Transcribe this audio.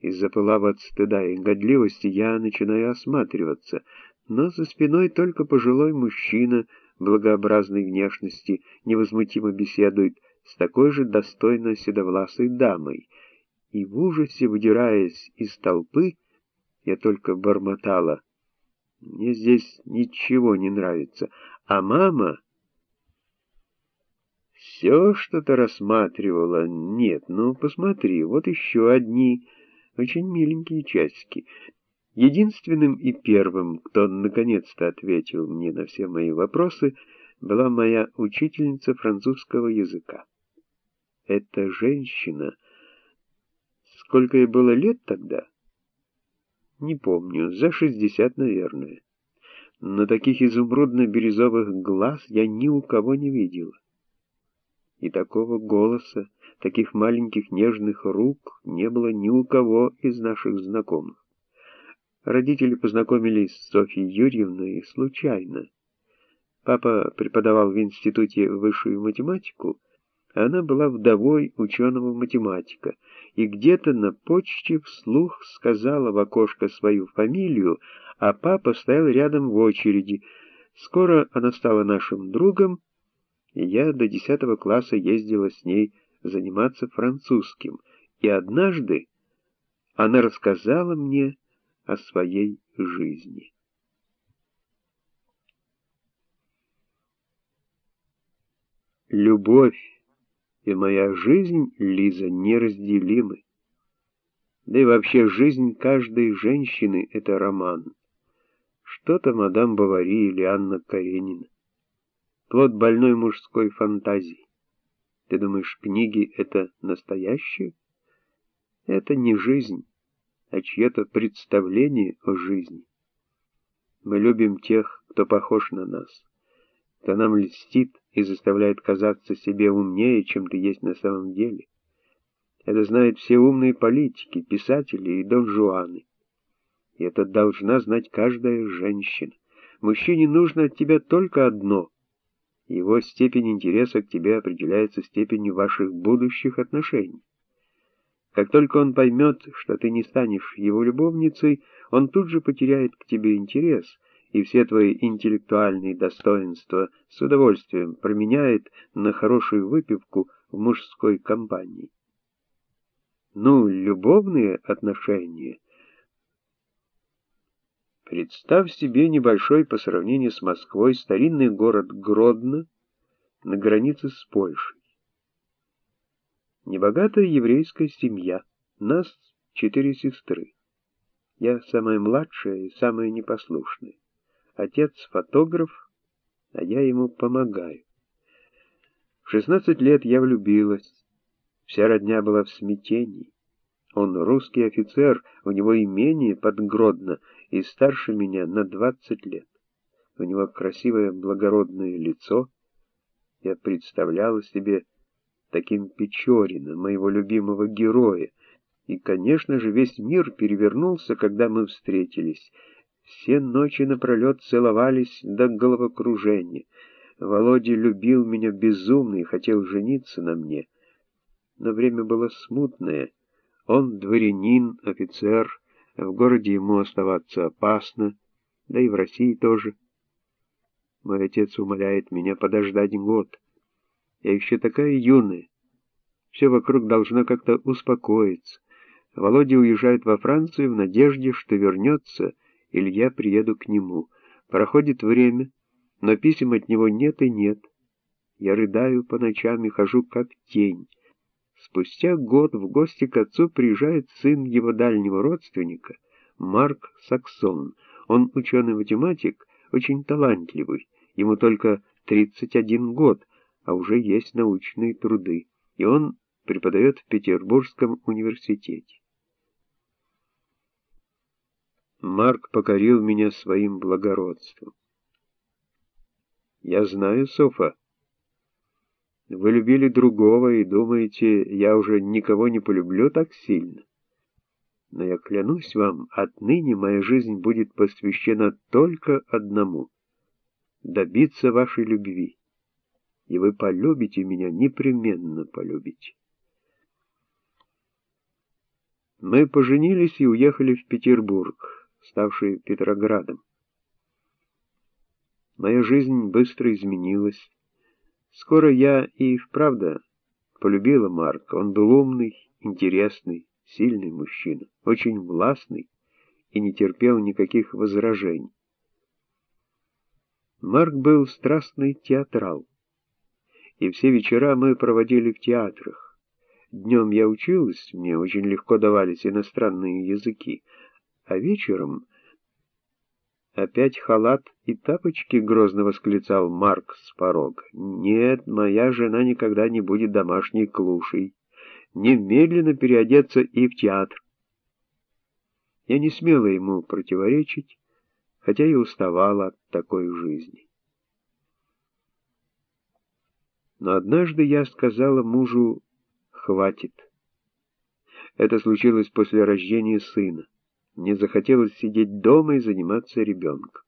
и запылав от стыда и годливости, я начинаю осматриваться, но за спиной только пожилой мужчина благообразной внешности невозмутимо беседует с такой же достойно седовласой дамой, и в ужасе, выдираясь из толпы, я только бормотала. Мне здесь ничего не нравится, а мама... Все что-то рассматривала. Нет, ну посмотри, вот еще одни очень миленькие часики. Единственным и первым, кто наконец-то ответил мне на все мои вопросы, была моя учительница французского языка. Эта женщина... Сколько ей было лет тогда? Не помню, за шестьдесят, наверное. Но таких изумрудно-бирюзовых глаз я ни у кого не видела. И такого голоса, таких маленьких нежных рук не было ни у кого из наших знакомых. Родители познакомились с Софьей Юрьевной случайно. Папа преподавал в институте высшую математику, а она была вдовой ученого-математика, и где-то на почте вслух сказала в окошко свою фамилию, а папа стоял рядом в очереди. Скоро она стала нашим другом, и я до десятого класса ездила с ней заниматься французским, и однажды она рассказала мне о своей жизни. Любовь и моя жизнь, Лиза, неразделимы. Да и вообще жизнь каждой женщины — это роман. Что-то мадам Бавари или Анна Каренина плод больной мужской фантазии. Ты думаешь, книги — это настоящее? Это не жизнь, а чье-то представление о жизни. Мы любим тех, кто похож на нас, кто нам льстит и заставляет казаться себе умнее, чем ты есть на самом деле. Это знают все умные политики, писатели и донжуаны. И это должна знать каждая женщина. Мужчине нужно от тебя только одно — его степень интереса к тебе определяется степенью ваших будущих отношений. Как только он поймет, что ты не станешь его любовницей, он тут же потеряет к тебе интерес, и все твои интеллектуальные достоинства с удовольствием променяет на хорошую выпивку в мужской компании. Ну, любовные отношения — Представь себе небольшой по сравнению с Москвой старинный город Гродно на границе с Польшей. Небогатая еврейская семья, нас четыре сестры. Я самая младшая и самая непослушная. Отец фотограф, а я ему помогаю. В 16 лет я влюбилась. Вся родня была в смятении. Он русский офицер, у него имение под Гродно и старше меня на двадцать лет. У него красивое благородное лицо. Я представляла себе таким Печорина, моего любимого героя, и, конечно же, весь мир перевернулся, когда мы встретились. Все ночи напролет целовались до головокружения. Володя любил меня безумно и хотел жениться на мне. Но время было смутное. Он дворянин, офицер, в городе ему оставаться опасно, да и в России тоже. Мой отец умоляет меня подождать год. Я еще такая юная. Все вокруг должно как-то успокоиться. Володя уезжает во Францию в надежде, что вернется, или я приеду к нему. Проходит время, но писем от него нет и нет. Я рыдаю по ночам и хожу как тень. Спустя год в гости к отцу приезжает сын его дальнего родственника, Марк Саксон. Он ученый-математик, очень талантливый, ему только 31 год, а уже есть научные труды, и он преподает в Петербургском университете. Марк покорил меня своим благородством. Я знаю, Софа, вы любили другого и думаете, я уже никого не полюблю так сильно? Но я клянусь вам, отныне моя жизнь будет посвящена только одному — добиться вашей любви. И вы полюбите меня, непременно полюбите. Мы поженились и уехали в Петербург, ставший Петроградом. Моя жизнь быстро изменилась. Скоро я и вправду полюбила Марка. Он был умный, интересный, сильный мужчина, очень властный и не терпел никаких возражений. Марк был страстный театрал, и все вечера мы проводили в театрах. Днем я училась, мне очень легко давались иностранные языки, а вечером... Опять халат и тапочки, грозно восклицал Марк с порога. Нет, моя жена никогда не будет домашней клушей. Немедленно переодеться и в театр. Я не смела ему противоречить, хотя и уставала от такой жизни. Но однажды я сказала мужу «хватит». Это случилось после рождения сына. Мне захотелось сидеть дома и заниматься ребенком.